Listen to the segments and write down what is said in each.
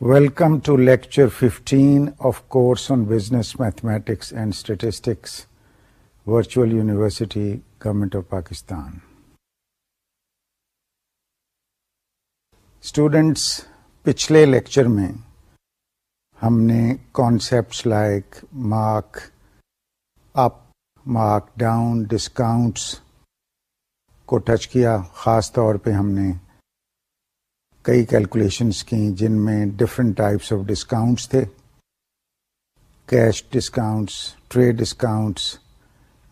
Welcome to lecture fifteen of course on business mathematics and statistics virtual university government of Pakistan students پچھلے lecture میں ہم نے concepts like mark up mark down discounts کو touch کیا خاص طور پہ ہم نے کئی کیلکولیشنس کی جن میں ڈفرینٹ ٹائپس آف ڈسکاؤنٹس تھے۔ Cash discounts trade discounts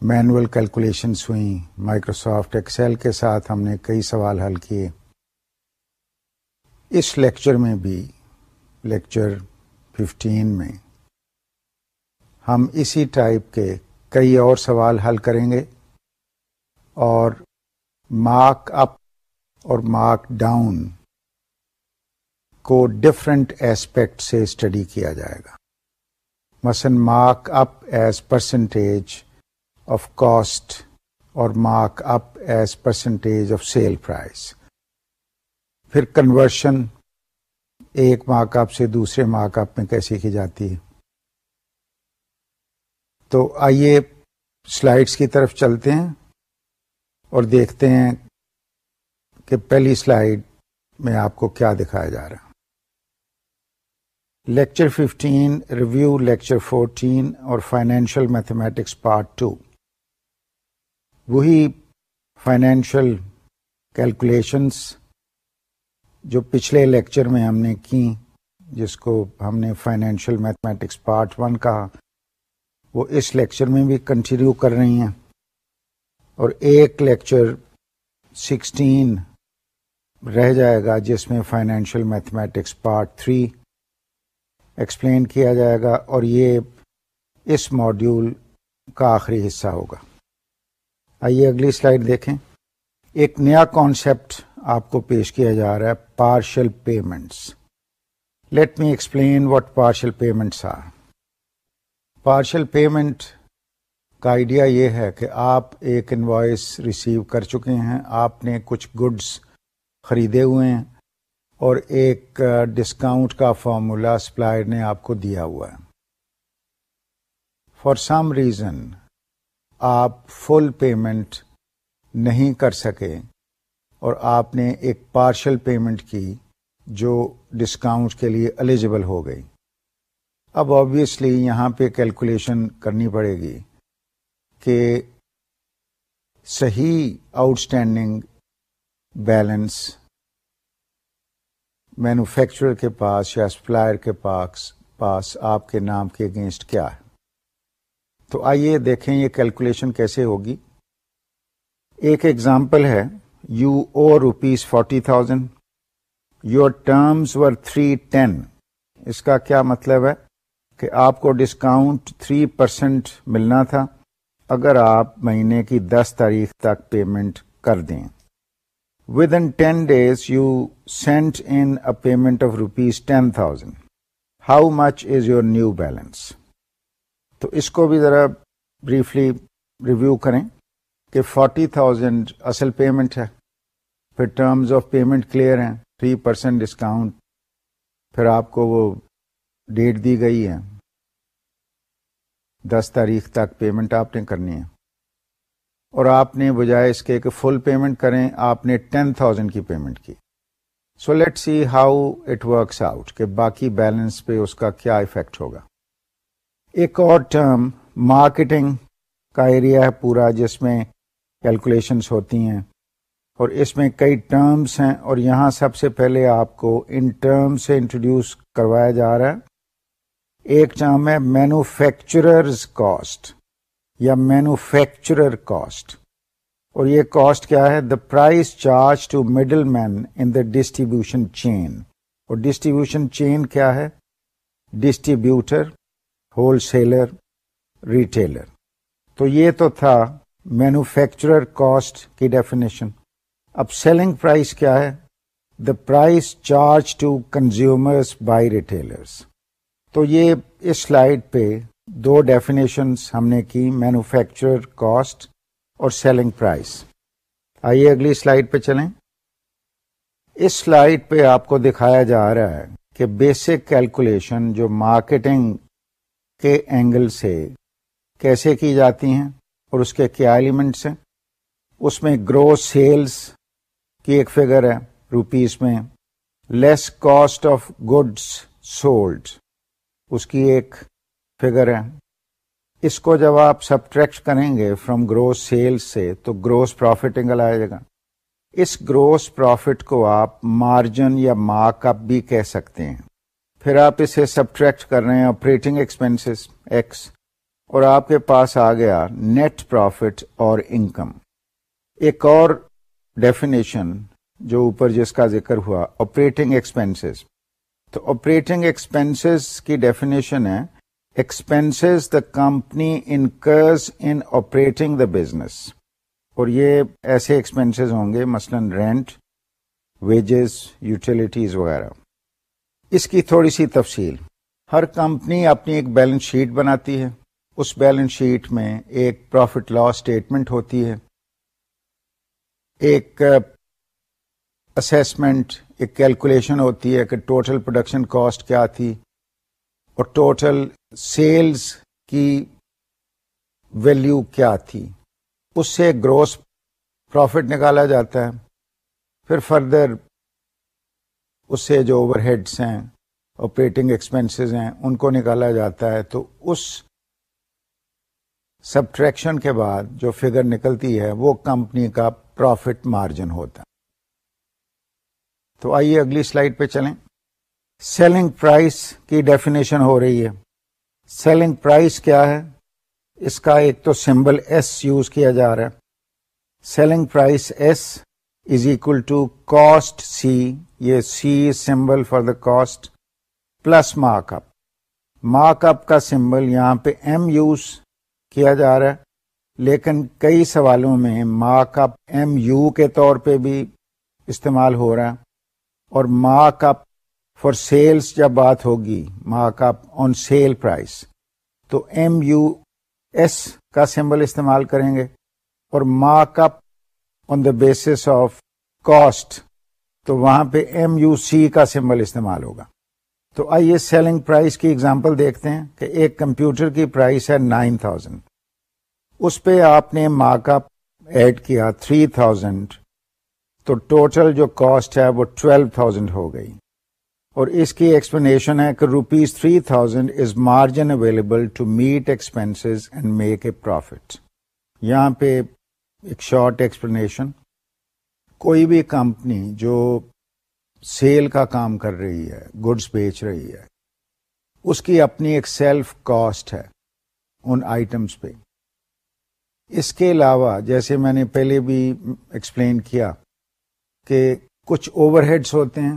manual calculations ہوئیں۔ مائکروسافٹ ایکسل کے ساتھ ہم نے کئی سوال حل کیے۔ اس لیکچر میں بھی لیکچر ففٹین میں، ہم اسی ٹائپ کے کئی اور سوال حل کریں گے۔ اور مارک اپ اور مارک ڈاؤن کو ڈفرنٹ ایسپیکٹ سے اسٹڈی کیا جائے گا۔ مثلاً mark up as percentage of cost اور mark up as percentage of sale price پھر کنورشن ایک مارک اپ سے دوسرے مارک اپ میں کیسی کی جاتی ہے۔ تو آئیے سلائڈس کی طرف چلتے ہیں اور دیکھتے ہیں کہ پہلی سلائڈ میں آپ کو کیا دکھایا جا رہا lecture fifteen review lecture fourteen اور فائنینشیل میتھمیٹکس پارٹ ٹو وہی فائنینشیل کیلکولیشنس جو پچھلے لیکچر میں ہم نے کی، جس کو ہم نے فائنینشیل میتھمیٹکس پارٹ ون کہا، وہ اس لیکچر میں بھی کنٹینیو کر رہی ہیں۔ اور ایک لیکچر سکسٹین رہ جائے گا، جس میں financial mathematics part three explain کیا جائے گا اور یہ اس ماڈیول کا آخری حصہ ہوگا۔ آئیے اگلی سلائڈ دیکھیں۔ ایک نیا کانسیپٹ آپ کو پیش کیا جا رہا ہے partial payments let me explain what partial payments are partial payment کا آئیڈیا یہ ہے کہ آپ ایک انوائس ریسیو کر چکے ہیں، آپ نے کچھ گڈس خریدے ہوئے ہیں۔ اور ایک ڈسکاؤنٹ کا فارمولا سپلائر نے آپ کو دیا ہوا ہے۔ فار سم ریزن آپ فل پیمنٹ نہیں کر سکے اور آپ نے ایک پارشل پیمنٹ کی جو ڈسکاؤنٹ کے لیے ایلیجیبل ہو گئی۔ اب آبویسلی یہاں پہ کیلکولیشن کرنی پڑے گی کہ صحیح آؤٹ اسٹینڈنگ بیلنس مینوفیکچرر کے پاس یا سپلائر کے پاس پاس آپ کے نام کے اگینسٹ کیا ہے؟ تو آئیے دیکھیں یہ کیلکولیشن کیسے ہوگی۔ ایک ایگزامپل ہے، you owe rupees forty thousand your terms were three ten. اس کا کیا مطلب ہے؟ کہ آپ کو ڈسکاؤنٹ تھری پرسینٹ ملنا تھا، اگر آپ مہینے کی دس تاریخ تک پیمنٹ کر دیں۔ Within ten days you sent in payment of rupees ten thousand how much is your new balance تو اس کو بھی ذرا بریفلی ریویو کریں کہ فورٹی تھاؤزینڈ اصل پیمنٹ ہے، پھر ٹرمز آف پیمنٹ کلیئر ہیں تھری پرسینٹ ڈسکاؤنٹ پھر آپ کو وہ ڈیٹ دی گئی ہے۔ دس تاریخ تک پیمنٹ آپ نے کرنی ہے۔ اور آپ نے بجائے اس کے کہ فل پیمنٹ کریں، آپ نے ٹین تھاؤزینڈ کی پیمنٹ کی۔ So let see how it works out کہ باقی بیلنس پہ اس کا کیا افیکٹ ہوگا۔ ایک اور ٹرم مارکیٹنگ کا ایریا ہے پورا، جس میں کیلکولیشنس ہوتی ہیں۔ اور اس میں کئی ٹرمز ہیں اور یہاں سب سے پہلے آپ کو ان ٹرم سے انٹروڈیوس کروایا جا رہا ہے۔ ایک ٹرم ہے مینوفیکچررز کاسٹ یا مینوفیکچرر کاسٹ۔ اور یہ کاسٹ کیا ہے؟ The price charge to middleman in the distribution chain اور ڈسٹریبیوشن چین کیا ہے؟ ڈسٹریبیوٹر ہول سیلر ریٹیلر تو یہ تو تھا مینوفیکچرر کاسٹ کی ڈیفینیشن اب سیلنگ پرائز کیا ہے؟ The price charge to consumers by retailers تو یہ اس سلائڈ پہ دو ڈیفینیشنس ہم نے کی مینوفیکچر کاسٹ اور سیلنگ پرائس آئیے اگلی سلائڈ پہ چلیں۔ اس سلائڈ پہ آپ کو دکھایا جا رہا ہے کہ بیسک کیلکولیشن جو مارکیٹنگ کے اینگل سے کیسے کی جاتی ہیں اور اس کے کیا ایلیمنٹس ہیں۔ اس میں گروس سیلز کی ایک فگر ہے روپیز میں۔ Less cost of goods sold اس کی ایک فگر ہے اس کو جب آپ سبٹریکٹ کریں گے فرام گروس سیلز سے تو گروس پروفٹ انگل آئے گا۔ اس گروس پروفٹ کو آپ مارجن یا مارک اپ بھی کہہ سکتے ہیں۔ پھر آپ اسے سبٹریکٹ کر رہے ہیں آپریٹنگ ایکسپینس ایکس اور آپ کے پاس آ گیا نیٹ پروفٹ اور انکم ایک اور ڈیفینیشن جو اوپر جس کا ذکر ہوا آپریٹنگ ایکسپینسز تو آپریٹنگ ایکسپینسز کی ڈیفینیشن ہے expenses the company incurs in operating the business اور یہ ایسے ایکسپینسز ہوں گے، مثلا رینٹ ویجز یوٹیلیٹیز وغیرہ۔ اس کی تھوڑی سی تفصیل۔ ہر کمپنی اپنی ایک بیلنس شیٹ بناتی ہے۔ اس بیلنس شیٹ میں ایک پروفٹ لاس اسٹیٹمنٹ ہوتی ہے۔ ایک uh, اسیسمنٹ ایک کیلکولیشن ہوتی ہے کہ ٹوٹل پروڈکشن کاسٹ کیا تھی۔ اور ٹوٹل سیلز کی ویلیو کیا تھی؟ اس سے گروس پروفٹ نکالا جاتا ہے، پھر فردر اس سے جو اوور ہیڈس ہیں آپریٹنگ ایکسپینسز ہیں، ان کو نکالا جاتا ہے۔ تو اس سبٹریکشن کے بعد جو فگر نکلتی ہے، وہ کمپنی کا پروفٹ مارجن ہوتا تو آئیے اگلی سلائڈ پہ چلیں۔ سیلنگ پرائس کی ڈیفینیشن ہو رہی ہے۔ سیلنگ پرائس کیا ہے؟ اس کا ایک تو سمبل ایس یوز کیا جا رہا ہے۔ Selling price S is equal to cost C یہ C symbol for the cost plus mark up mark up کا سمبل یہاں پہ ایم یوز کیا جا رہا ہے۔ لیکن کئی سوالوں میں مارک اپ ایم یو کے طور پہ بھی استعمال ہو رہا ہے اور مارک اپ فار سیلس جب بات ہوگی، mark up on sale price تو ایم یو ایس کا سمبل استعمال کریں گے اور mark up on the basis of cost, تو وہاں پہ ایم یو سی کا سمبل استعمال ہوگا۔ تو آئیے سیلنگ پرائز کی اگزامپل دیکھتے ہیں کہ ایک کمپیوٹر کی پرائز ہے نائن تھاؤزینڈ۔ اس پہ آپ نے مارک اپ ایڈ کیا تھری تھاؤزینڈ، تو ٹوٹل جو کاسٹ ہے وہ ٹویلو تھاؤزینڈ ہو گئی۔ اور اس کی ایکسپلینیشن ہے کہ rupees three thousand is margin available to meet expense and make a profit یہاں پہ ایک شارٹ ایکسپلینیشن کوئی بھی کمپنی جو سیل کا کام کر رہی ہے گڈس بیچ رہی ہے، اس کی اپنی ایک سیلف کاسٹ ہے ان آئٹمس پہ۔ اس کے علاوہ، جیسے میں نے پہلے بھی ایکسپلین کیا کہ کچھ اوور ہیڈس ہوتے ہیں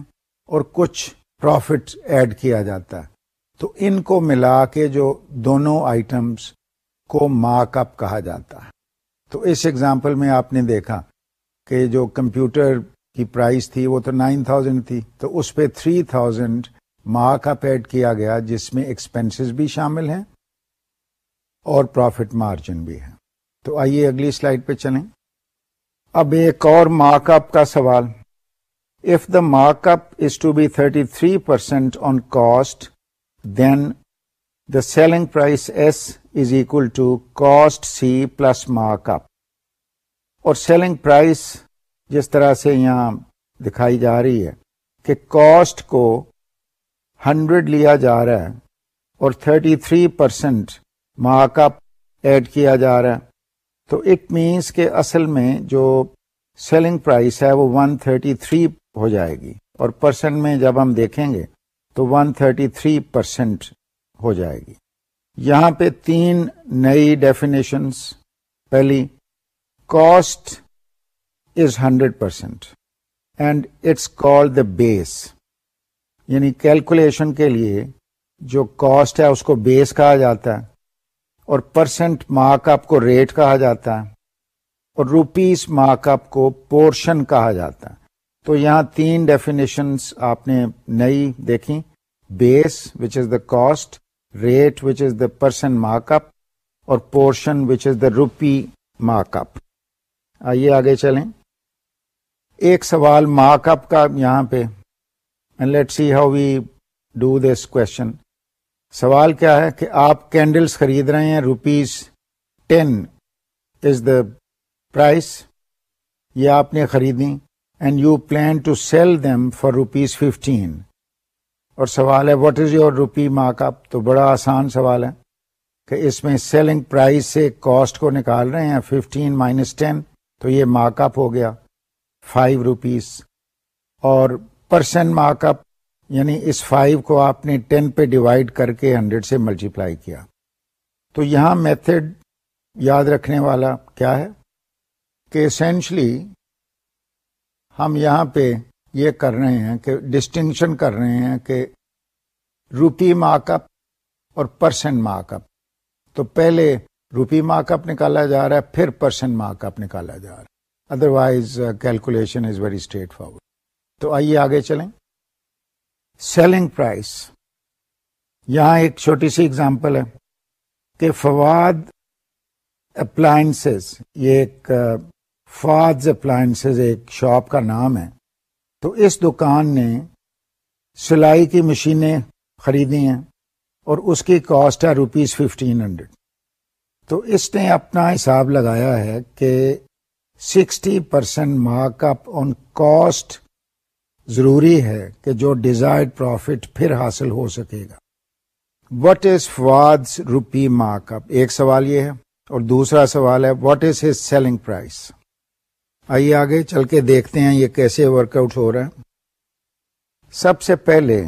اور کچھ پروفٹ ایڈ کیا جاتا ہے۔ تو ان کو ملا کے جو دونوں آئٹمس کو مارک اپ کہا جاتا ہے۔ تو اس ایگزامپل میں آپ نے دیکھا کہ جو کمپیوٹر کی پرائز تھی وہ تو نائن تھاؤزینڈ تھی۔ تو اس پہ three thousand mark up add کیا گیا جس میں ایکسپینسز بھی شامل ہیں اور پروفٹ مارجن بھی ہے تو آئیے اگلی سلائڈ پہ چلیں۔ اب ایک اور مارک اپ کا سوال۔ If the mark up is to be thirty three percent on cost then the selling price S is equal to cost C plus اور سیلنگ پرائس جس طرح سے یہاں دکھائی جا رہی ہے کہ کاسٹ کو ہنڈریڈ لیا جا رہا ہے اور thirty three percent mark up add کیا جا رہا ہے، تو اٹ مینس کہ اصل میں جو سیلنگ پرائس ہے وہ ون تھرٹی تھری ہو جائے گی۔ اور پرسنٹ میں جب ہم دیکھیں گے تو ون تھرٹی تھری پرسینٹ ہو جائے گی۔ یہاں پہ تین نئی ڈیفینیشنس پہلی cost is hundred percent and it's call the base یعنی کیلکولیشن کے لیے جو کاسٹ ہے اس کو بیس کہا جاتا ہے اور پرسنٹ مارک اپ کو ریٹ کہا جاتا ہے اور روپیز مارک اپ کو پورشن کہا جاتا ہے۔ تو یہاں تین ڈیفینیشنس آپ نے نئی دیکھی base which is the cost rate which is the percent mark up اور portion which is the rupee mark up آئیے آگے چلیں۔ ایک سوال مارک اپ کا یہاں پہ۔ Let see how we do this question سوال کیا ہے کہ آپ کینڈلس خرید رہے ہیں rupees ten is the price یہ آپ نے خریدی and you plan to sell them for rupees fifteen اور سوال ہے what is your rupee mark up تو بڑا آسان سوال ہے کہ اس میں سیلنگ پرائز سے کاسٹ کو نکال رہے ہیں ففٹین مائنس ٹین تو یہ مارک اپ ہو گیا فائیو روپیز اور پرسینٹ مارک اپ یعنی اس فائیو کو آپ نے ٹین پہ ڈیوائڈ کر کے ہنڈریڈ سے ملٹیپلائی کیا. تو یہاں میتھڈ یاد رکھنے والا کیا ہے کہ اسینشلی ہم یہاں پہ یہ کر رہے ہیں کہ ڈسٹنکشن کر رہے ہیں کہ روپی مارک اپ اور پرسنٹ مارک اپ تو پہلے روپی مارک اپ نکالا جا رہا ہے، پھر پرسنٹ مارک اپ نکالا جا رہا ہے۔ Otherwise calculation is very straightforward تو آئیے آگے چلیں۔ سیلنگ پرائس یہاں ایک چھوٹی سی اگزامپل ہے کہ فواد اپلائنس یہ ایک uh, فواد اپلائنس ایک شاپ کا نام ہے۔ تو اس دکان نے سلائی کی مشینیں خریدی ہیں اور اس کی کاسٹ ہے روپیز ففٹین ہنڈریڈ تو اس نے اپنا حساب لگایا ہے کہ sixty percent mark up on cost ضروری ہے کہ جو ڈیزائرڈ پروفٹ پھر حاصل ہو سکے گا۔ What is فوادز rupee mark up ایک سوال یہ ہے اور دوسرا سوال ہے what is his selling price آئیے آگے چل کے دیکھتے ہیں یہ کیسے ورک آؤٹ ہو رہا ہے۔ سب سے پہلے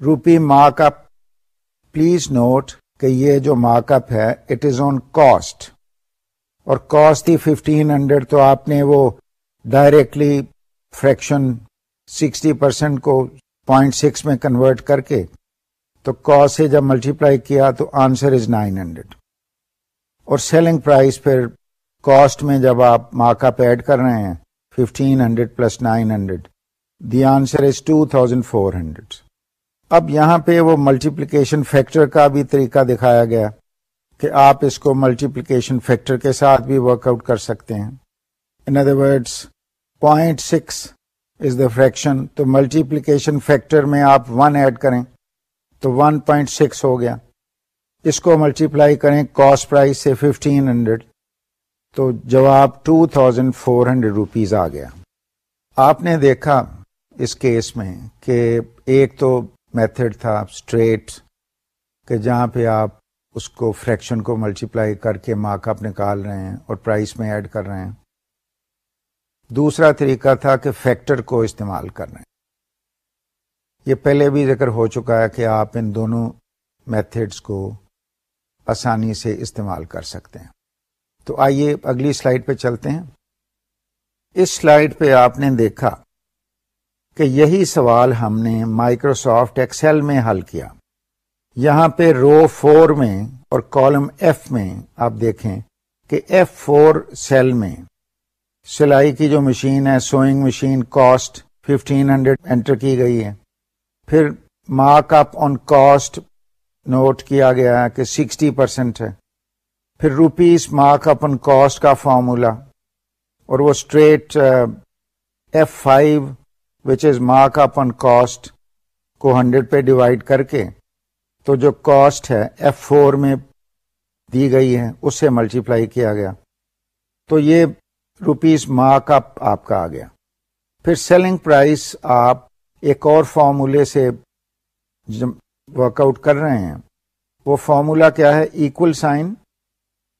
rupee mark up please note کہ یہ جو مارک اپ ہے اٹ از آن کاسٹ اور کاسٹ تھی ففٹین ہنڈریڈ تو آپ نے وہ ڈائریکٹلی فریکشن سکسٹی پرسینٹ کو پوائنٹ سکس میں کنورٹ کر کے تو کاسٹ سے جب ملٹیپلائی کیا تو آنسر از نائن ہنڈریڈ اور سیلنگ پرائز پھر کاسٹ میں جب آپ مارک اپ ایڈ کر رہے ہیں fifteen hundred plus nine hundred the answer is two thousand four hundred اب یہاں پہ وہ ملٹیپلیکیشن فیکٹر کا بھی طریقہ دکھایا گیا کہ آپ اس کو ملٹیپلیکیشن فیکٹر کے ساتھ بھی ورک آؤٹ کر سکتے ہیں۔ In other words point six is the fraction تو ملٹیپلیکیشن فیکٹر میں آپ ون ایڈ کریں تو ون پوائنٹ سکس ہو گیا۔ اس کو ملٹیپلائی کریں کاسٹ پرائز سے ففٹین ہنڈریڈ تو جواب two thousand four hundred rupees آ گیا۔ آپ نے دیکھا اس کیس میں کہ ایک تو میتھڈ تھا اسٹریٹ کہ جہاں پہ آپ اس کو فریکشن کو ملٹیپلائی کر کے مارک اپ نکال رہے ہیں اور پرائس میں ایڈ کر رہے ہیں۔ دوسرا طریقہ تھا کہ فیکٹر کو استعمال کر رہے ہیں۔ یہ پہلے بھی ذکر ہو چکا ہے کہ آپ ان دونوں میتھڈس کو آسانی سے استعمال کر سکتے ہیں۔ تو آئیے اگلی سلائڈ پہ چلتے ہیں۔ اس سلائڈ پہ آپ نے دیکھا کہ یہی سوال ہم نے مائکروسافٹ ایکسل میں حل کیا۔ یہاں پہ رو فور میں اور کالم ایف میں آپ دیکھیں کہ ایف فور سیل میں سلائی کی جو مشین ہے، sewing machine cost fifteen hundred enter کی گئی ہے۔ پھر mark up on cost note کیا گیا ہے کہ سکسٹی پرسینٹ ہے۔ پھر rupees mark up on cost کا فارمولا اور وہ straight F five which is mark up on cost کو ہنڈریڈ پہ ڈیوائڈ کر کے تو جو کاسٹ ہے ایف فور میں دی گئی ہے، اس سے ملٹیپلائی کیا گیا۔ تو یہ روپیز مارک اپ آپ کا آ گیا۔ پھر سیلنگ پرائس آپ ایک اور فارمولے سے ورک آؤٹ کر رہے ہیں۔ وہ فارمولا کیا ہے؟ Equal sign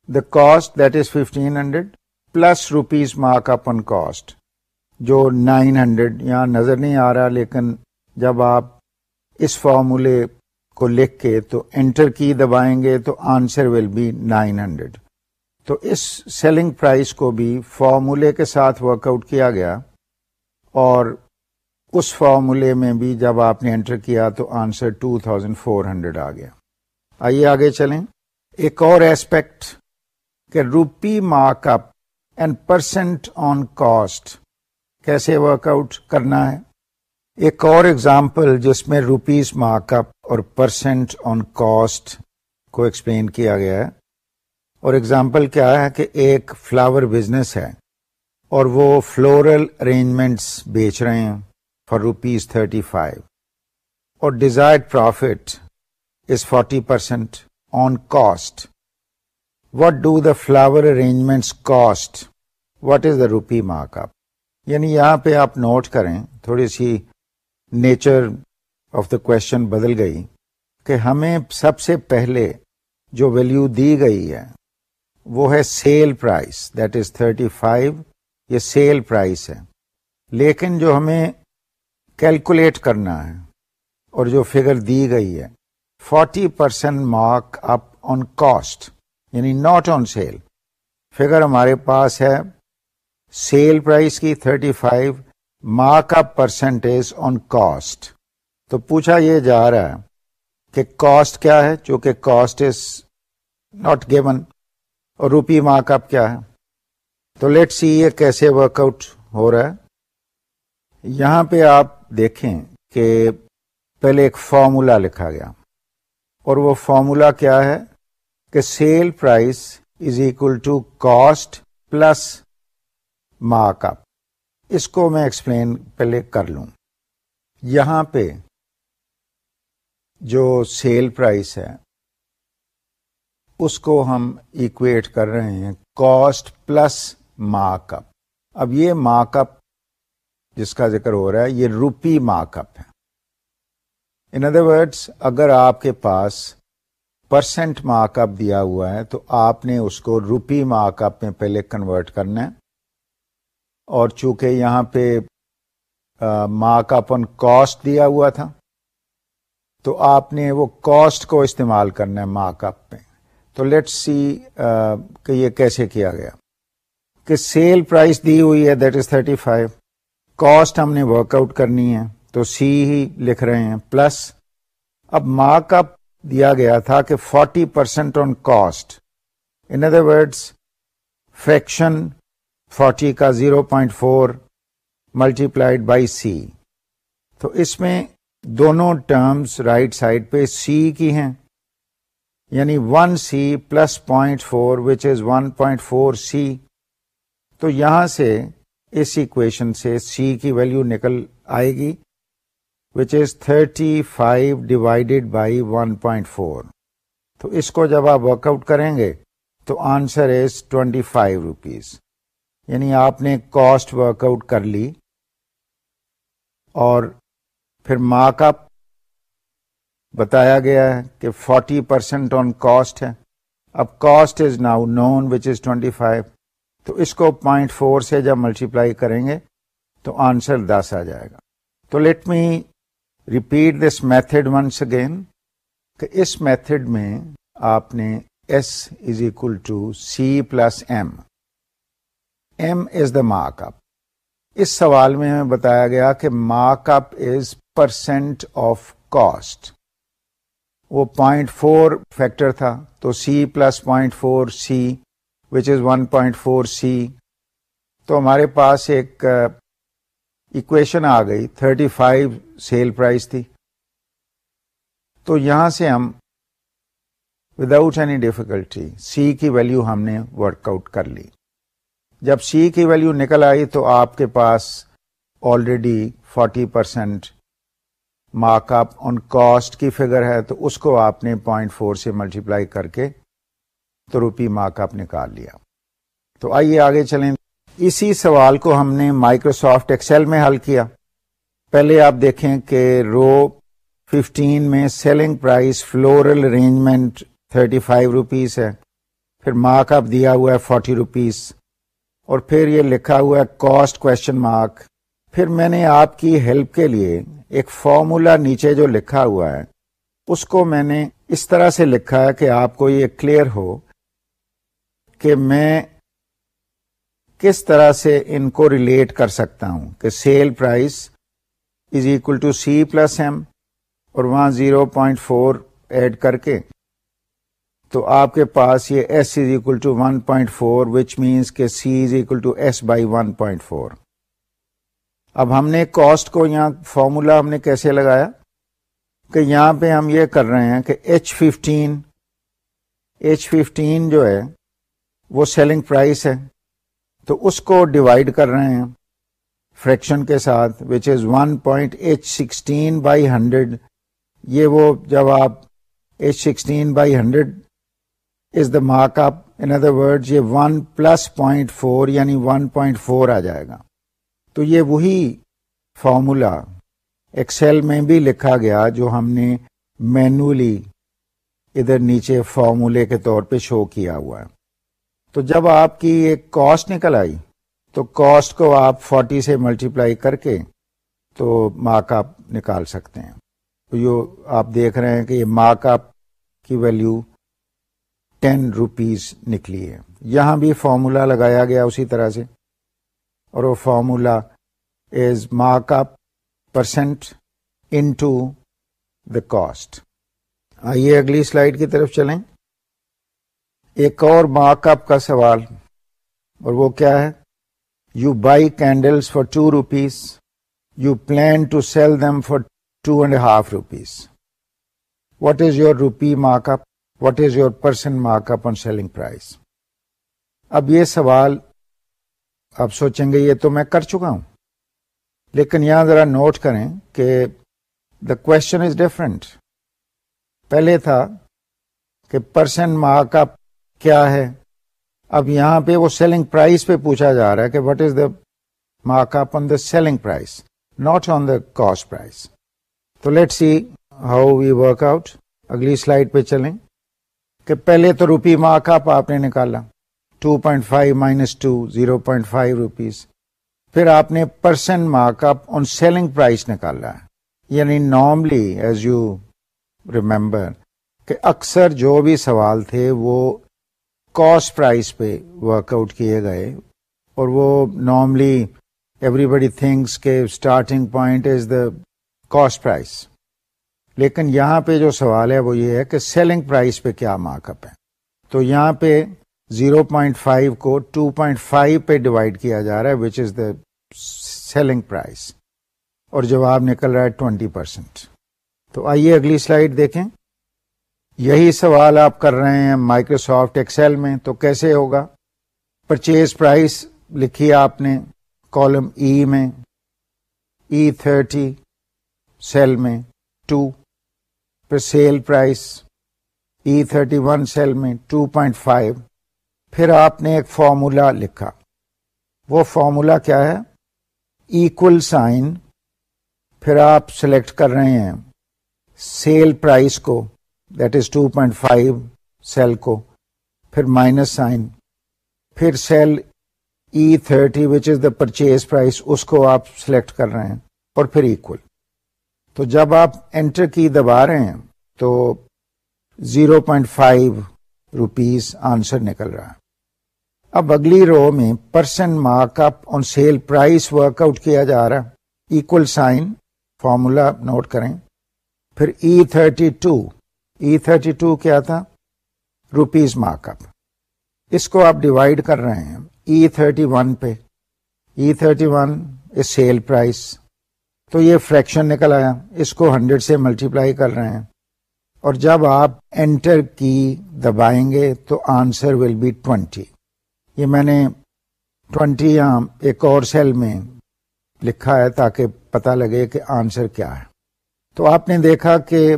the cost that is fifteen hundred plus rupees mark up on cost جو نائن ہنڈریڈ یہاں نظر نہیں آ رہا، لیکن جب آپ اس فارمولے کو لکھ کے تو انٹر کی دبائیں گے، تو answer will be nine hundred تو اس سیلنگ پرائز کو بھی فارمولے کے ساتھ ورک آؤٹ کیا گیا، اور اس فارمولے میں بھی جب آپ نے انٹر کیا تو answer two thousand four hundred آ گیا۔ آئیے آگے چلیں۔ ایک اور ایسپیکٹ کہ rupee mark up and percent on cost کیسے ورک آؤٹ کرنا ہے؟ ایک اور ایگزامپل جس میں روپیز مارک اپ اور پرسنٹ آن کاسٹ کو ایکسپلین کیا گیا ہے۔ اور ایگزامپل کیا ہے کہ ایک فلاور بزنس ہے اور وہ فلورل ارینجمنٹس بیچ رہے ہیں فار روپیز تھرٹی فائیو اور desired profit is forty percent on cost what do the flower arrangement cost what is the rupee mark up یعنی یہاں پہ آپ نوٹ کریں، تھوڑی سی نیچر آف دا کوشچن بدل گئی کہ ہمیں سب سے پہلے جو ویلو دی گئی ہے، وہ ہے sale price that is thirty five یہ سیل پرائز ہے۔ لیکن جو ہمیں کیلکولیٹ کرنا ہے اور جو فگر دی گئی ہے forty percent mark up on cost یعنی ناٹ آن سیل فگر ہمارے پاس ہے سیل پرائز کی thirty five mark up percentage on cost تو پوچھا یہ جا رہا ہے کہ کاسٹ کیا ہے، چونکہ کاسٹ از ناٹ گیون اور روپی مارک اپ کیا ہے. تو لیٹ سی یہ کیسے ورک آؤٹ ہو رہا ہے. یہاں پہ آپ دیکھیں کہ پہلے ایک فارمولا لکھا گیا، اور وہ فارمولا کیا ہے؟ کہ sale price is equal to cost plus mark up. اس کو میں ایکسپلین پہلے کر لوں۔ یہاں پہ جو سیل پرائس ہے، اس کو ہم ایکویٹ کر رہے ہیں کاسٹ پلس مارک اپ۔ اب یہ مارک اپ جس کا ذکر ہو رہا ہے، یہ روپی مارک اپ ہے۔ ان ادر ورڈس اگر آپ کے پاس پرسنٹ مارک اپ دیا ہوا ہے تو آپ نے اس کو روپی مارک اپ میں پہلے کنورٹ کرنا ہے۔ اور چونکہ یہاں پہ مارک اپ آن کاسٹ دیا ہوا تھا، تو آپ نے وہ کاسٹ کو استعمال کرنا ہے مارک اپ میں۔ تو لیٹ سی کہ یہ کیسے کیا گیا۔ کہ سیل پرائز دی ہوئی ہے that is thirty five cost ہم نے ورک آؤٹ کرنی ہے، تو سی ہی لکھ رہے ہیں پلس اب مارک اپ دیا گیا تھا کہ forty percent on cost in other words fraction forty کا zero point four multiplied by C تو اس میں دونوں ٹرمز رائٹ سائڈ پہ سی کی ہیں. یعنی one C plus point four which is one point four C تو یہاں سے اس اکویشن سے سی کی ویلو نکل آئے گی. Which is thirty five divided by one point four تو اس کو جب آپ ورک آؤٹ کریں گے، تو answer is twenty five rupees یعنی آپ نے کاسٹ ورک آؤٹ کر لی، اور پھر مارک اپ بتایا گیا ہے کہ فورٹی پرسینٹ آن کاسٹ ہے۔ اب cost is now known which is twenty five تو اس کو پوائنٹ فور سے جب ملٹیپلائی کریں گے، تو آنسر دس آ جائے گا۔ تو let me repeat this method once again کہ اس میتھڈ میں آپ نے S is equal to C plus M M is the mark up اس سوال میں ہمیں بتایا گیا کہ mark up is percent of cost وہ پوائنٹ فور فیکٹر تھا، تو C plus point four C which is one point four C تو ہمارے پاس ایک اکویشن آ گئی۔ تھرٹی فائیو سیل پرائز تھی۔ تو یہاں سے ہم وداؤٹ اینی ڈیفیکلٹی سی کی ویلو ہم نے ورک آؤٹ کر لی۔ جب سی کی ویلو نکل آئی تو آپ کے پاس already forty percent mark up on cost کی فگر ہے۔ تو اس کو آپ نے پوائنٹ فور سے ملٹیپلائی کر کے تو روپی مارک اپ نکال لیا۔ تو آئیے آگے چلیں۔ اسی سوال کو ہم نے مائکروسافٹ ایکسل میں حل کیا۔ پہلے آپ دیکھیں کہ رو ففٹین میں selling price floral arrangement thirty five rupees ہے۔ پھر مارک اپ دیا ہوا ہے فورٹی روپیز اور پھر یہ لکھا ہوا ہے کاسٹ کوشچن مارک پھر میں نے آپ کی ہیلپ کے لیے ایک فارمولا نیچے جو لکھا ہوا ہے، اس کو میں نے اس طرح سے لکھا ہے کہ آپ کو یہ کلیئر ہو کہ میں کس طرح سے ان کو ریلیٹ کر سکتا ہوں کہ sale price is equal to C plus M اور وہاں زیرو پوائنٹ فور ایڈ کر کے تو آپ کے پاس یہ S is equal to one point four which means کے C is equal to S by one point four اب ہم نے کاسٹ کو یہاں فارمولا ہم نے کیسے لگایا؟ کہ یہاں پہ ہم یہ کر رہے ہیں کہ ایچ ففٹین ایچ ففٹین جو ہے وہ سیلنگ پرائس ہے۔ تو اس کو ڈیوائڈ کر رہے ہیں فریکشن کے ساتھ which is one point H sixteen by hundred یہ وہ جب آپ H sixteen by hundred is the mark up in other word یہ ون پلس پوائنٹ فور یعنی ون پوائنٹ فور آ جائے گا. تو یہ وہی فارمولا ایکسل میں بھی لکھا گیا جو ہم نے مینولی ادھر نیچے فارمولے کے طور پہ شو کیا ہوا ہے. تو جب آپ کی ایک کاسٹ نکل آئی، تو کاسٹ کو آپ فورٹی سے ملٹیپلائی کر کے تو مارک اپ نکال سکتے ہیں۔ تو یہ آپ دیکھ رہے ہیں کہ یہ مارک اپ کی ویلو ٹین روپیز نکلی ہے۔ یہاں بھی فارمولا لگایا گیا اسی طرح سے۔ اور وہ formula is mark up percent into the cost آئیے اگلی سلائڈ کی طرف چلیں۔ ایک اور مارک اپ کا سوال، اور وہ کیا ہے؟ You buy candles for two rupees you plan to sell them for two and half rupees what is your rupee mark up what is your percent mark up on selling price اب یہ سوال آپ سوچیں گے، یہ تو میں کر چکا ہوں۔ لیکن یہاں ذرا نوٹ کریں کہ دا کوشچن از ڈفرنٹ پہلے تھا کہ پرسن مارک اپ کیا ہے؟ اب یہاں پہ وہ سیلنگ پرائز پہ پوچھا جا رہا ہے کہ what is the mark up on the selling price not on the cost price تو let see how we work out اگلی سلائڈ پہ چلیں کہ پہلے تو روپی مارک اپ آپ نے نکالا 2.5 point five minus two zero point five rupees پھر آپ نے percent mark up on selling price نکالا یعنی نارملی ایز یو ریمبر کہ اکثر جو بھی سوال تھے وہ کاسٹ پرائز پہ ورک آؤٹ کیے گئے اور وہ نارملی ایوری بڈی تھنگس کے starting point is the cost price لیکن یہاں پہ جو سوال ہے وہ یہ ہے کہ سیلنگ پرائز پہ کیا مارک اپ ہے؟ تو یہاں پہ 0.5 کو 2.5 پہ ڈیوائڈ کیا جا رہا ہے وچ از دا سیلنگ پرائز اور جواب نکل رہا ہے 20 پرسینٹ تو آئیے اگلی سلائڈ دیکھیں۔ یہی سوال آپ کر رہے ہیں مائکروسافٹ ایکسل میں، تو کیسے ہوگا؟ پرچیز پرائز لکھی آپ نے کالم ای e میں ای تھرٹی سیل میں ٹو پھر cell price E thirty one cell میں ٹو پوائنٹ فائیو پھر آپ نے ایک فارمولا لکھا۔ وہ فارمولا کیا ہے؟ ایکول سائن پھر آپ سلیکٹ کر رہے ہیں سیل پرائز کو۔ That is two point five cell کو پھر مائنس سائن پھر cell E thirty which is the purchase price اس کو آپ سلیکٹ کر رہے ہیں اور پھر ایکول تو جب آپ انٹر کی دبا رہے ہیں تو zero point five rupees answer نکل رہا ہے اب اگلی رو میں percent mark up on sale price work out کیا جا رہا ایکول سائن فارمولا نوٹ کریں پھر E thirty two E thirty two کیا تھا؟ روپیز مارک اپ اس کو آپ ڈیوائڈ کر رہے ہیں ای تھرٹی ون پہ. E thirty one is sale price تو یہ فریکشن نکل آیا. اس کو ہنڈریڈ سے ملٹیپلائی کر رہے ہیں. اور جب آپ انٹر کی دبائیں گے تو آنسر ول بی ٹوینٹی یہ میں نے ٹوینٹی یہاں ایک اور سیل میں لکھا ہے تاکہ پتا لگے کہ آنسر کیا ہے۔ تو آپ نے دیکھا کہ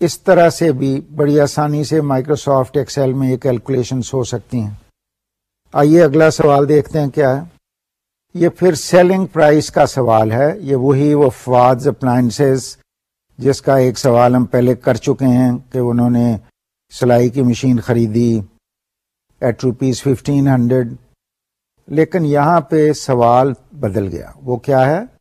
اس طرح سے بھی بڑی آسانی سے مائکروسافٹ ایکسل میں یہ کیلکولیشن ہو سکتی ہیں۔ آئیے اگلا سوال دیکھتے ہیں کیا ہے۔ یہ پھر سیلنگ پرائز کا سوال ہے۔ یہ وہی وہ فواد اپلائنسز جس کا ایک سوال ہم پہلے کر چکے ہیں کہ انہوں نے سلائی کی مشین خریدی ایٹ روپیز ففٹین ہنڈریڈ لیکن یہاں پہ سوال بدل گیا۔ وہ کیا ہے؟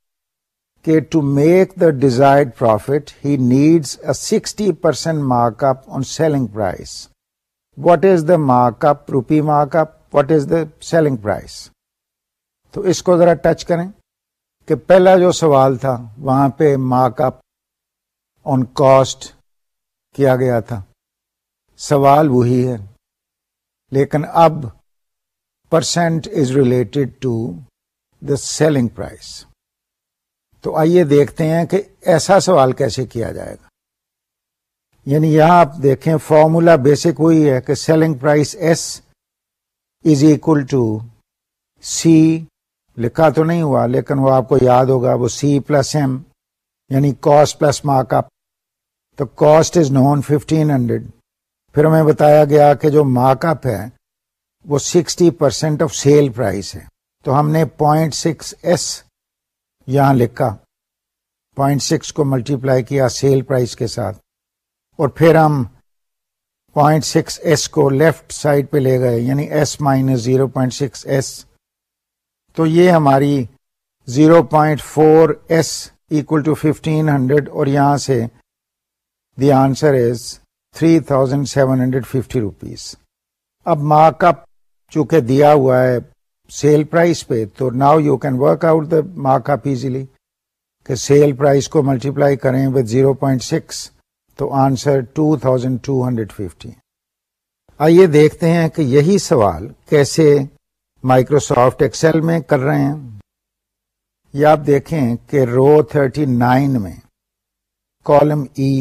کہ to make the desired profit he needs a sixty percent mark up on selling price what is the mark up rupee mark up what is the selling price تو اس کو ذرا ٹچ کریں کہ پہلا جو سوال تھا، وہاں پہ مارک اپ آن کاسٹ کیا گیا تھا۔ سوال وہی ہے۔ لیکن اب percent is related to the selling price تو آئیے دیکھتے ہیں کہ ایسا سوال کیسے کیا جائے گا۔ یعنی یہاں آپ دیکھیں فارمولا بیسک وہی ہے کہ selling price S is equal to C. لکھا تو نہیں ہوا، لیکن وہ آپ کو یاد ہوگا، وہ سی پلس ایم یعنی کاسٹ پلس مارک اپ۔ تو cost is known fifteen hundred. پھر ہمیں بتایا گیا کہ جو مارک اپ ہے، وہ sixty percent of sale price ہے۔ تو ہم نے پوائنٹ سکس ایس یہاں لکھا۔ پوائنٹ سکس کو ملٹیپلائی کیا سیل پرائز کے ساتھ۔ اور پھر ہم پوائنٹ سکس ایس کو لیفٹ سائڈ پہ لے گئے یعنی S minus zero point six S تو یہ ہماری zero point four S equal to fifteen hundred اور یہاں سے the answer is three thousand seven hundred fifty rupees اب مارک اپ چونکہ دیا ہوا ہے سیل پرائز پہ تو now you can work out the mark up easily کہ سیل پرائز کو ملٹیپلائی کریں ود زیرو پوائنٹ سکس تو answer two thousand two hundred fifty آئیے دیکھتے ہیں کہ یہی سوال کیسے مائکروسافٹ ایکسل میں کر رہے ہیں یہ آپ دیکھیں کہ رو تھرٹی نائن میں کالم ای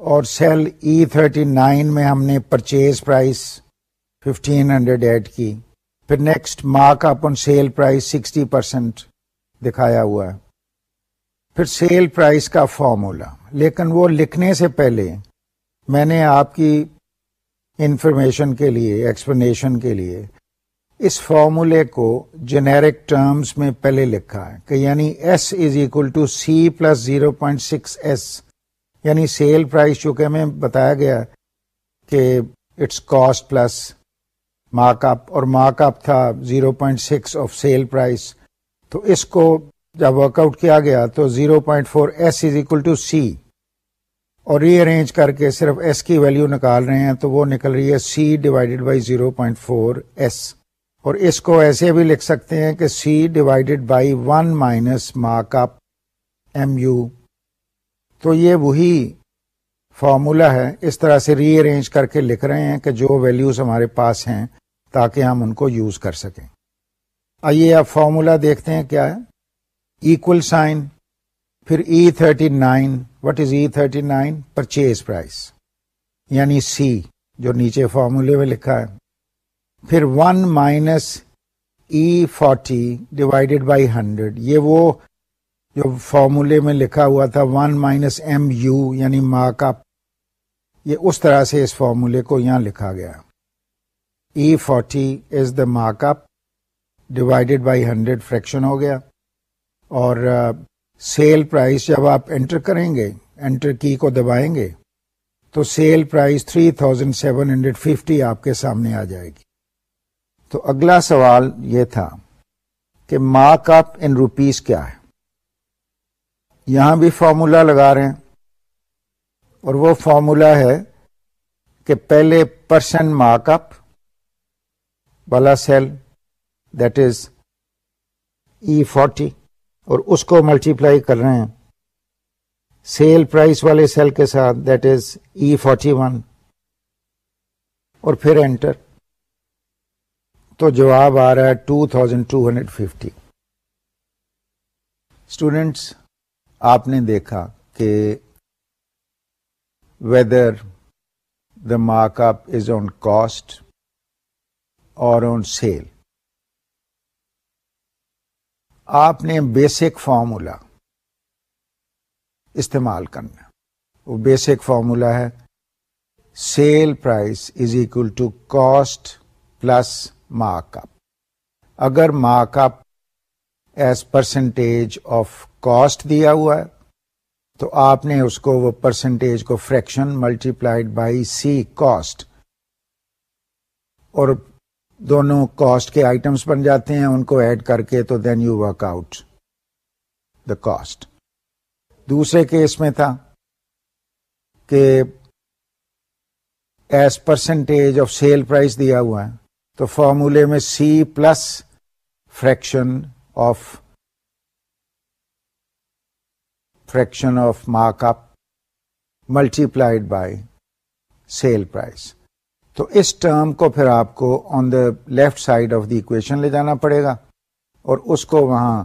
اور سیل ای تھرٹی نائن میں ہم نے purchase price fifteen hundred add کی پھر next mark up on sale price sixty percent دکھایا ہوا ہے۔ پھر سیل پرائز کا فارمولا لیکن وہ لکھنے سے پہلے میں نے آپ کی انفارمیشن کے لیے ایکسپلینیشن کے لیے اس فارمولے کو جنیرک ٹرمز میں پہلے لکھا ہے کہ یعنی S is equal to C plus zero point six S یعنی سیل پرائز چونکہ ہمیں بتایا گیا کہ it's cost plus mark up اور مارک اپ تھا zero point six of sale price تو اس کو جب ورک آؤٹ کیا گیا تو zero point four S is equal to C اور ری ارینج کر کے صرف ایس کی ویلو نکال رہے ہیں تو وہ نکل رہی ہے C divided by zero point four S اور اس کو ایسے بھی لکھ سکتے ہیں کہ C divided by one minus mark up M U تو یہ وہی فارمولا ہے. اس طرح سے ری ارینج کر کے لکھ رہے ہیں کہ جو ویلوز ہمارے پاس ہیں تاکہ ہم ان کو یوز کر سکیں۔ آئیے آپ فارمولا دیکھتے ہیں کیا ہے۔ ایکول سائن پھر E thirty nine what is E thirty nine purchase price یعنی سی جو نیچے فارمولے میں لکھا ہے۔ پھر one minus E forty divided by hundred یہ وہ جو فارمولے میں لکھا ہوا تھا ون مائنس ایم یو یعنی مارک اپ یہ اس طرح سے اس فارمولے کو یہاں لکھا گیا۔ E forty is the mark up divided by hundred fraction ہو گیا اور سیل پرائز جب آپ انٹر کریں گے انٹر کی کو دبائیں گے تو sale price three thousand seven hundred fifty آپ کے سامنے آ جائے گی تو اگلا سوال یہ تھا کہ مارک اپ ان روپیز کیا ہے یہاں بھی فارمولا لگا رہے ہیں اور وہ فارمولا ہے کہ پہلے پرسن مارک اپ والا cell that is E forty اور اس کو ملٹیپلائی کر رہے ہیں. سیل پرائس والے سیل کے ساتھ that is E forty one اور پھر انٹر تو جواب آ رہا ہے two thousand two hundred fifty students آپ نے دیکھا کہ whether the mark up is on cost اور آن سیل۔ آپ نے بیسک فارمولا استعمال کرنا۔ وہ بیسک فارمولا ہے۔ Sale price is equal to cost plus mark up. اگر mark up as percentage of cost دیا ہوا ہے، تو آپ نے اس کو وہ پرسنٹیج کو fraction multiplied by C cost. اور دونوں کاسٹ کے آئٹمس بن جاتے ہیں، ان کو ایڈ کر کے تو then you work out the cost دوسرے کیس میں تھا کہ as percentage of sale price دیا ہوا ہے، تو فارمولے میں C plus fraction of fraction of mark up multiplied by sale price تو اس ٹرم کو پھر آپ کو on the left side of the equation لے جانا پڑے گا اور اس کو وہاں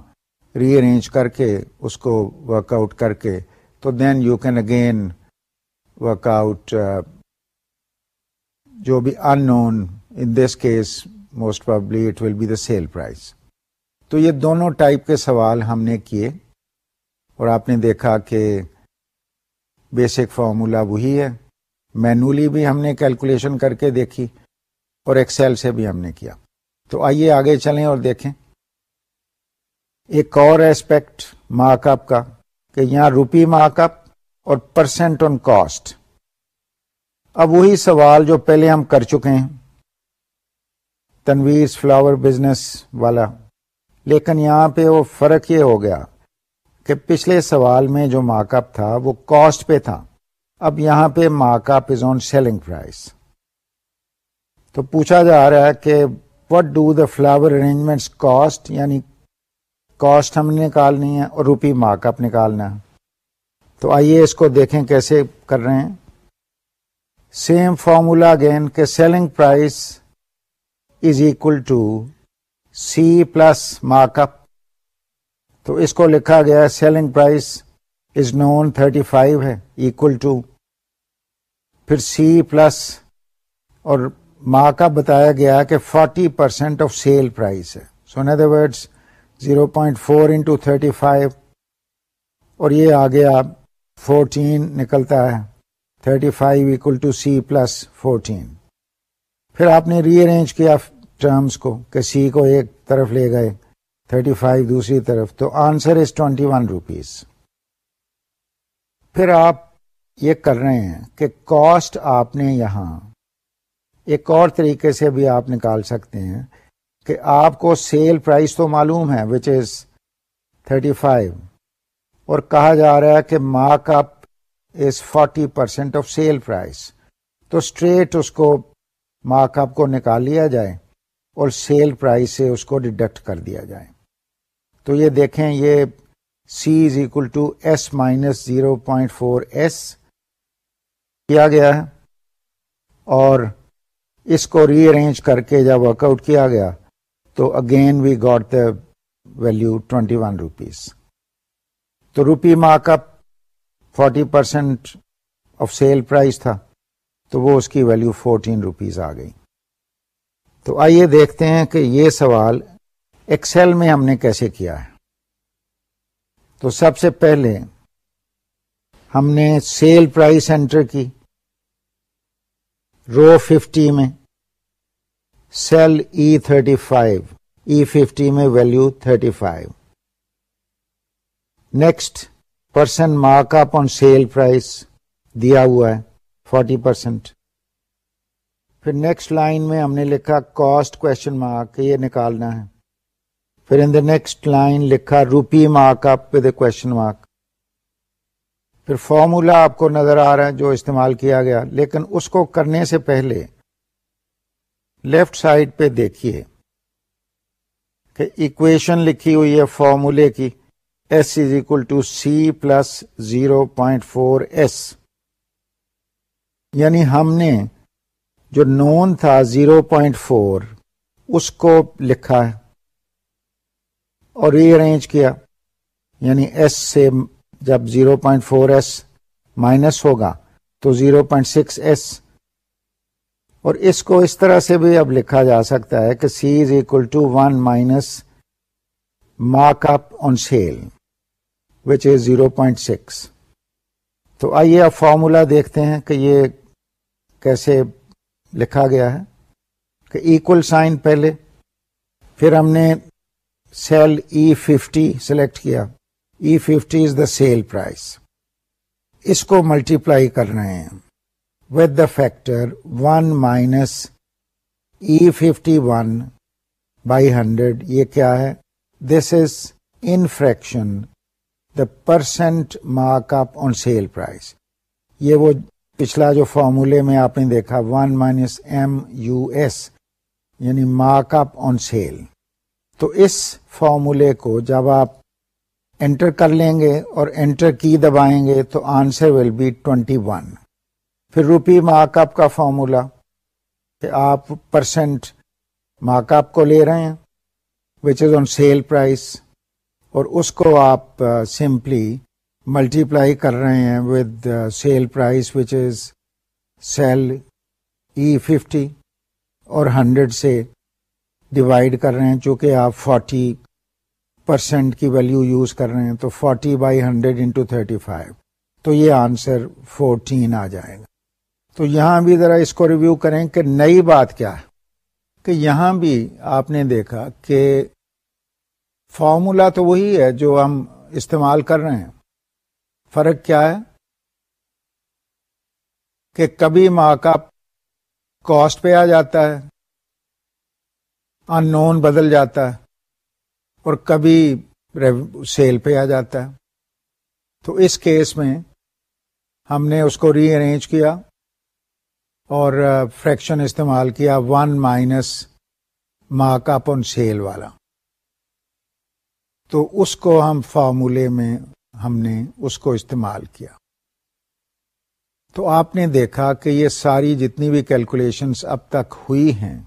ری ارینج کر کے اس کو ورک آؤٹ کر کے تو then you can again work out جو بھی unknown in this case most probably it will be the sale price تو یہ دونوں ٹائپ کے سوال ہم نے کیے اور آپ نے دیکھا کہ بیسک فارمولا وہی ہے۔ مینولی بھی ہم نے کیلکولیشن کر کے دیکھی اور ایکسل سے بھی ہم نے کیا۔ تو آئیے آگے چلیں اور دیکھیں۔ ایک اور ایسپیکٹ مارک اپ کا کہ یہاں روپی مارک اپ اور پرسینٹ آن کاسٹ اب وہی سوال جو پہلے ہم کر چکے ہیں۔ تنویز فلاور بزنس والا۔ لیکن یہاں پہ وہ فرق یہ ہو گیا کہ پچھلے سوال میں جو مارک اپ تھا وہ کاسٹ پہ تھا۔ اب یہاں پہ mark up is on selling price تو پوچھا جا رہا ہے کہ what do the flower arrangement cost یعنی کاسٹ ہم نے نکالنی ہے اور روپی مارک اپ نکالنا ہے. تو آئیے اس کو دیکھیں کیسے کر رہے ہیں. سیم فارمولا اگین کہ selling price is equal to C plus mark up تو اس کو لکھا گیا selling price is known thirty five ہے اکول ٹو پھر سی پلس اور مارک اپ بتایا گیا کہ forty percent of sale price ہے. So in other words zero point four into thirty five اور یہ آگے آپ فورٹین نکلتا ہے. Thirty five equal to C plus fourteen پھر آپ نے ری ارینج کیا ٹرمز کو کہ سی کو ایک طرف لے گئے تھرٹی فائیو دوسری طرف. تو answer is twenty one rupees پھر آپ یہ کر رہے ہیں کہ کاسٹ آپ نے یہاں ایک اور طریقے سے بھی آپ نکال سکتے ہیں کہ آپ کو سیل پرائز تو معلوم ہے وچ از تھرٹی فائیو اور کہا جا رہا ہے کہ mark up is forty percent of sale price تو اسٹریٹ اس کو مارک اپ کو نکال لیا جائے اور سیل پرائز سے اس کو ڈیڈکٹ کر دیا جائے۔ تو یہ دیکھیں، یہ C is equal to S minus zero point four S کیا گیا ہے؟ اور اس کو ری ارینج کر کے جب ورک آؤٹ کیا گیا، تو again we got the value twenty one rupees تو rupee mark up forty percent of sale price تھا، تو وہ اس کی ویلو فورٹین روپیز آ گئی۔ تو آئیے دیکھتے ہیں کہ یہ سوال ایکسل میں ہم نے کیسے کیا ہے۔ تو سب سے پہلے ہم نے سیل پرائز انٹر کی، رو ففٹی میں، sale E thirty five E fifty میں value thirty five. Next percent mark up on sale price دیا ہوا ہے، فورٹی پرسینٹ پھر نیکسٹ لائن میں ہم نے لکھا کاسٹ کوشچن مارک، یہ نکالنا ہے۔ پھر ان دا نیکسٹ لائن لکھا rupee mark up with a question mark پھر فارمولا آپ کو نظر آ رہا ہے جو استعمال کیا گیا، لیکن اس کو کرنے سے پہلے لیفٹ سائڈ پہ دیکھیے کہ اکویشن لکھی ہوئی ہے فارمولے کی S is equal to C plus zero point four S یعنی ہم نے جو نون تھا زیرو پوائنٹ فور اس کو لکھا ہے۔ اور ری ارینج کیا یعنی ایس سے جب zero point four S minus ہوگا تو زیرو پوائنٹ سکس ایس اور اس کو اس طرح سے بھی اب لکھا جا سکتا ہے کہ C is equal to one minus mark up on sale which is zero point six تو آئیے اب فارمولا دیکھتے ہیں کہ یہ کیسے لکھا گیا ہے کہ ایکول سائن پہلے، پھر ہم نے سیل ای ففٹی سلیکٹ کیا۔ E fifty is the sale price اس کو ملٹیپلائی کر رہے ہیں with the factor one minus E fifty one by hundred یہ کیا ہے؟ This is in fraction the percent mark up on sale price یہ وہ پچھلا جو فارمولے میں آپ نے دیکھا one minus M U S یعنی مارک اپ آن سیل تو اس فارمولے کو جب آپ انٹر کر لیں گے اور انٹر کی دبائیں گے تو answer will be twenty one. پھر روپی مارک اپ کا فارمولا کہ آپ پرسینٹ مارک اپ کو لے رہے ہیں وچ از آن سیل پرائز اور اس کو آپ سمپلی ملٹی پلائی کر رہے ہیں with sale price which is sale E fifty اور ہنڈریڈ سے ڈیوائڈ کر رہے ہیں، چونکہ آپ فورٹی پرسینٹ کی ویلو یوز کر رہے ہیں، تو forty by hundred into thirty five تو یہ آنسر فورٹین آ جائے گا۔ تو یہاں بھی ذرا اس کو ریویو کریں کہ نئی بات کیا ہے۔ کہ یہاں بھی آپ نے دیکھا کہ فارمولا تو وہی ہے جو ہم استعمال کر رہے ہیں۔ فرق کیا ہے؟ کہ کبھی ماں کا کاسٹ پہ آ جاتا ہے۔ ان نون بدل جاتا ہے اور کبھی سیل پہ آ جاتا ہے۔ تو اس کیس میں ہم نے اس کو ری ارینج کیا اور فریکشن استعمال کیا one minus mark up on sale والا۔ تو اس کو ہم فارمولے میں ہم نے اس کو استعمال کیا۔ تو آپ نے دیکھا کہ یہ ساری جتنی بھی کیلکولیشنس اب تک ہوئی ہیں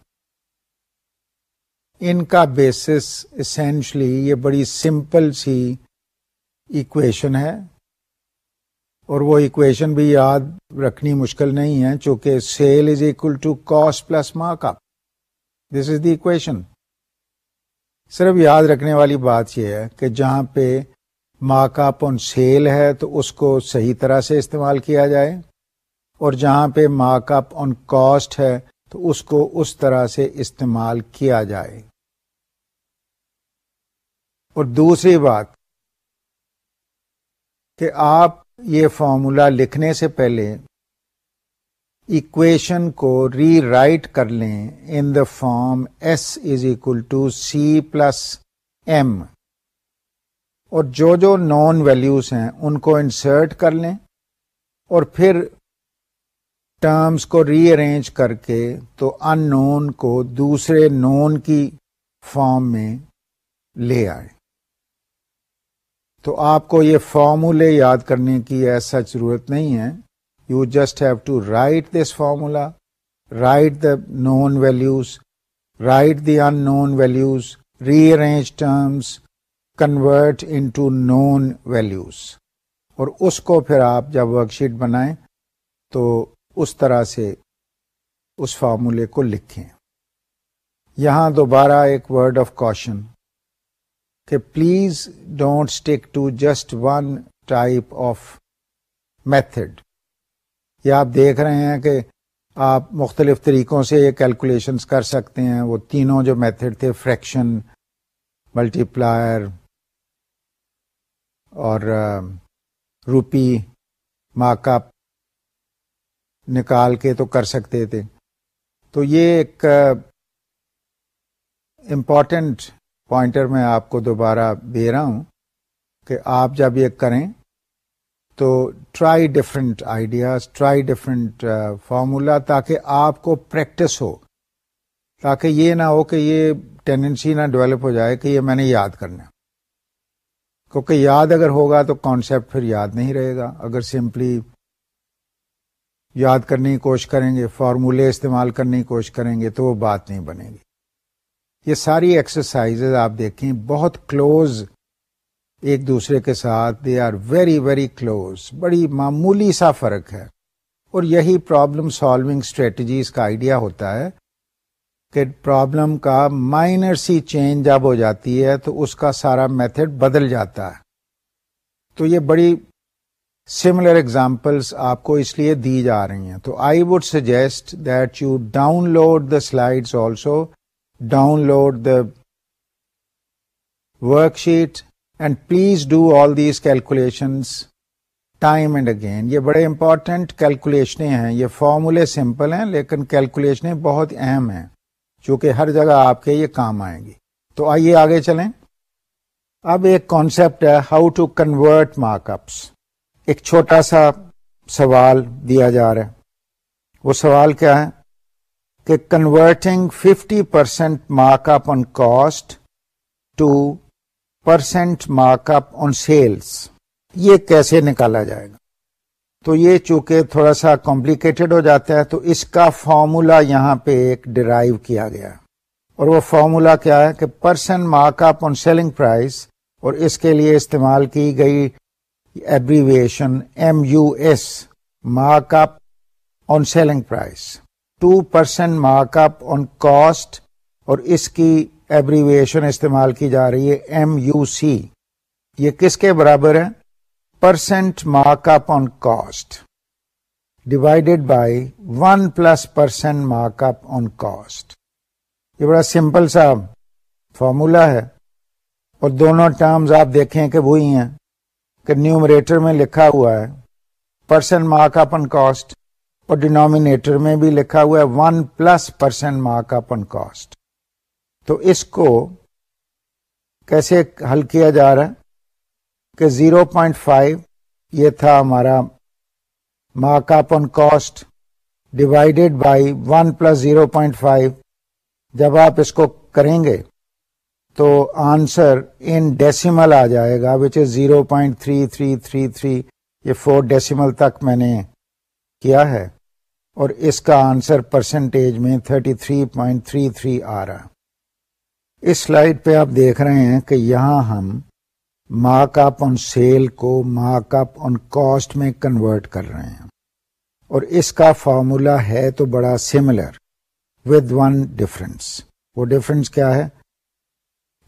ان کا بیسس اسینشلی یہ بڑی سمپل سی ایکویشن ہے اور وہ ایکویشن بھی یاد رکھنی مشکل نہیں ہے چونکہ sale is equal to cost plus mark up this is the equation صرف یاد رکھنے والی بات یہ ہے کہ جہاں پہ مارک اپ آن سیل ہے تو اس کو صحیح طرح سے استعمال کیا جائے اور جہاں پہ مارک اپ آن کاسٹ ہے تو اس کو اس طرح سے استعمال کیا جائے۔ اور دوسری بات کہ آپ یہ فارمولا لکھنے سے پہلے اکویشن کو ری رائٹ کر لیں in the form S is equal to C plus M اور جو جو نان ویلوز ہیں ان کو انسرٹ کر لیں اور پھر ٹرمز کو ری ارینج کر کے تو ان نون کو دوسرے نون کی فارم میں لے آئے تو آپ کو یہ فارمولے یاد کرنے کی ایسا ضرورت نہیں ہے۔ You just have to write this formula write the known values write the unknown values rearrange terms convert into known values اور اس کو پھر آپ جب ورک شیٹ بنائیں تو اس طرح سے اس فارمولے کو لکھیں۔ یہاں دوبارہ ایک ورڈ آف کوشن کہ please don't stick to just one type of method یہ آپ دیکھ رہے ہیں کہ آپ مختلف طریقوں سے یہ کیلکولیشنس کر سکتے ہیں۔ وہ تینوں جو میتھڈ تھے فریکشن ملٹی پلائر اور روپی مارک اپ نکال کے تو کر سکتے تھے۔ تو یہ ایک امپورٹنٹ پوائنٹر میں آپ کو دوبارہ دے رہا ہوں کہ آپ جب یہ کریں تو try different ideas try different formula تاکہ آپ کو پریکٹس ہو، تاکہ یہ نہ ہو کہ یہ ٹینڈنسی نہ ڈیولپ ہو جائے کہ یہ میں نے یاد کرنا کیونکہ یاد اگر ہوگا تو کانسیپٹ پھر یاد نہیں رہے گا۔ اگر سمپلی یاد کرنے کی کوشش کریں گے فارمولے استعمال کرنے کی کوشش کریں گے تو وہ بات نہیں بنے گی۔ یہ ساری ایکسرسائز آپ دیکھیں، بہت کلوز ایک دوسرے کے ساتھ they are very very close بڑی معمولی سا فرق ہے۔ اور یہی پرابلم سالونگ اسٹریٹجیز کا آئیڈیا ہوتا ہے کہ پرابلم کا مائنر سی چینج جب ہو جاتی ہے تو اس کا سارا میتھڈ بدل جاتا ہے۔ تو یہ بڑی سملر ایگزامپلس آپ کو اس لیے دی جا رہی ہیں۔ تو I would suggest that you download the slides also download the worksheet and please do all these calculations time and again. یہ بڑے امپورٹنٹ کیلکولیشنیں ہیں. یہ فارمولے سمپل ہیں لیکن کیلکولیشنیں بہت اہم ہیں چونکہ ہر جگہ آپ کے یہ کام آئیں گی. تو آئیے آگے چلیں. اب ایک کانسیپٹ ہے how to convert mark ups ایک چھوٹا سا سوال دیا جا رہا ہے. وہ سوال کیا ہے؟ کہ converting fifty percent mark up on cost to percent mark up on sales یہ کیسے نکالا جائے گا؟ تو یہ چونکہ تھوڑا سا کمپلیکیٹڈ ہو جاتا ہے، تو اس کا فارمولا یہاں پہ ایک ڈرائیو کیا گیا۔ اور وہ فارمولا کیا ہے کہ percent mark up on selling price اور اس کے لیے استعمال کی گئی abbreviation M U S mark up on selling price to percent mark up on cost اور اس کی ایبریویشن استعمال کی جا رہی ہے ایم یو سی یہ کس کے برابر ہے percent markup on cost divided by 1 plus percent markup on cost. یہ بڑا سمپل سا فارمولا ہے اور دونوں ٹرمز آپ دیکھیں کہ وہی ہیں کہ نیومریٹر میں لکھا ہوا ہے percent mark up on cost اور ڈینومینیٹر میں بھی لکھا ہوا ہے one plus percent mark up on cost. تو اس کو کیسے حل کیا جا رہا ہے؟ کہ زیرو پوائنٹ فائیو یہ تھا ہمارا mark up on cost divided by one plus zero point five. جب آپ اس کو کریں گے تو آنسر ان ڈیسیمل آ جائے گا which is zero point three three three three. یہ فور ڈیسیمل تک میں نے کیا ہے۔ اور اس کا آنسر پرسنٹیج میں thirty three point three three آ رہا اس سلائڈ پہ آپ دیکھ رہے ہیں کہ یہاں ہم مارک اپ آن سیل کو مارک اپ آن کاسٹ میں کنورٹ کر رہے ہیں۔ اور اس کا فارمولا ہے تو بڑا سملر ود ون ڈفرنس وہ ڈفرنس کیا ہے؟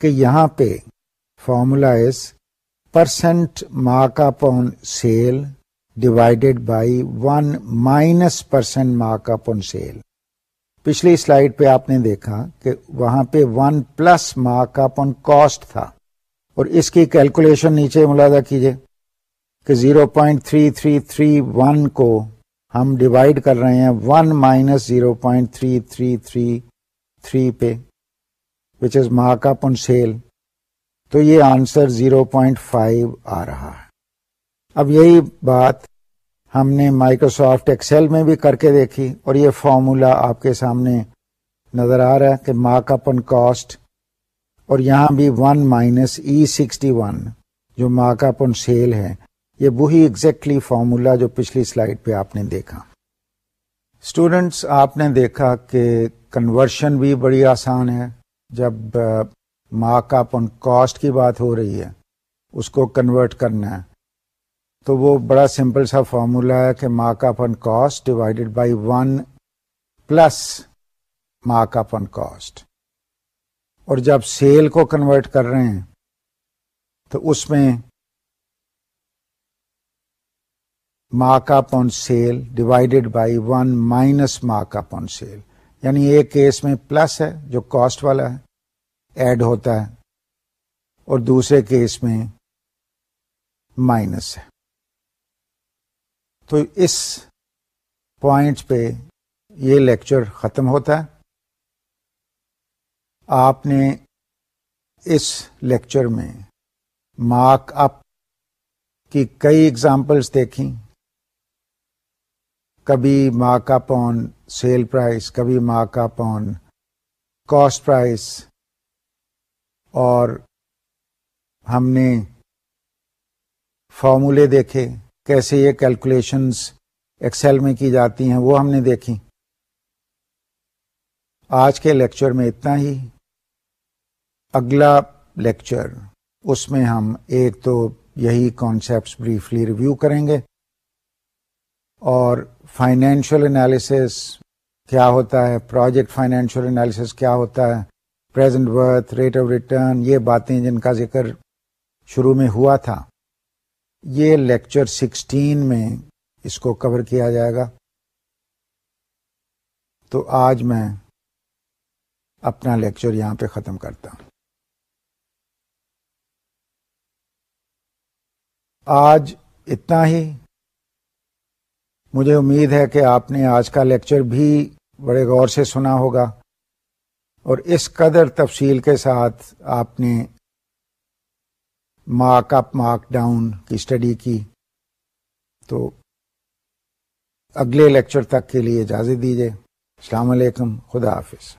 کہ یہاں پہ formula is percent mark up on sale divided by one minus percent mark up on sale پچھلی سلائڈ پہ آپ نے دیکھا کہ وہاں پہ one plus mark up on cost تھا اور اس کی کیلکولیشن نیچے ملازہ کیجیے کہ zero point three three three one کو ہم ڈیوائڈ کر رہے ہیں one minus zero point three three three three پہ which is mark up on sale تو یہ آنسر زیرو پوائنٹ فائیو آ رہا ہے۔ اب یہی بات ہم نے مائکروسافٹ ایکسل میں بھی کر کے دیکھی اور یہ فارمولا آپ کے سامنے نظر آ رہا ہے کہ مارک اپ آن کاسٹ اور یہاں بھی one minus E sixty one جو مارک اپ آن سیل ہے، یہ وہی ایگزیکٹلی فارمولا جو پچھلی سلائڈ پہ آپ نے دیکھا۔ اسٹوڈینٹس آپ نے دیکھا کہ کنورشن بھی بڑی آسان ہے۔ جب مارک اپ آن کاسٹ کی بات ہو رہی ہے، اس کو کنورٹ کرنا ہے۔ تو وہ بڑا سمپل سا فارمولا ہے کہ mark up on cost divided by one plus mark up on cost اور جب سیل کو کنورٹ کر رہے ہیں، تو اس میں mark up on sale divided by one minus mark up on sale یعنی ایک کیس میں پلس ہے، جو کاسٹ والا ہے ایڈ ہوتا ہے، اور دوسرے کیس میں مائنس ہے۔ تو اس پوائنٹ پہ یہ لیکچر ختم ہوتا ہے۔ آپ نے اس لیکچر میں مارک اپ کی کئی ایگزامپلس دیکھی کبھی mark up on sale price کبھی mark up on cost price اور ہم نے فارمولے دیکھے۔ کیسے یہ کیلکولیشنز ایکسل میں کی جاتی ہیں، وہ ہم نے دیکھی۔ آج کے لیکچر میں اتنا ہی۔ اگلا لیکچر اس میں ہم ایک تو یہی کانسیپٹس بریفلی ریویو کریں گے۔ اور فائنینشیل انالیسس کیا ہوتا ہے پروجیکٹ فائنینشیل انالیسس کیا ہوتا ہے present worth rate of return یہ باتیں جن کا ذکر شروع میں ہوا تھا۔ یہ لیکچر سکسٹین میں اس کو کور کیا جائے گا۔ تو آج میں اپنا لیکچر یہاں پہ ختم کرتا ہوں۔ آج اتنا ہی۔ مجھے امید ہے کہ آپ نے آج کا لیکچر بھی بڑے غور سے سنا ہوگا اور اس قدر تفصیل کے ساتھ آپ نے مارک اپ مارک ڈاؤن کی اسٹڈی کی۔ تو اگلے لیکچر تک کے لیے اجازت دیجیے السلام علیکم، خدا حافظ۔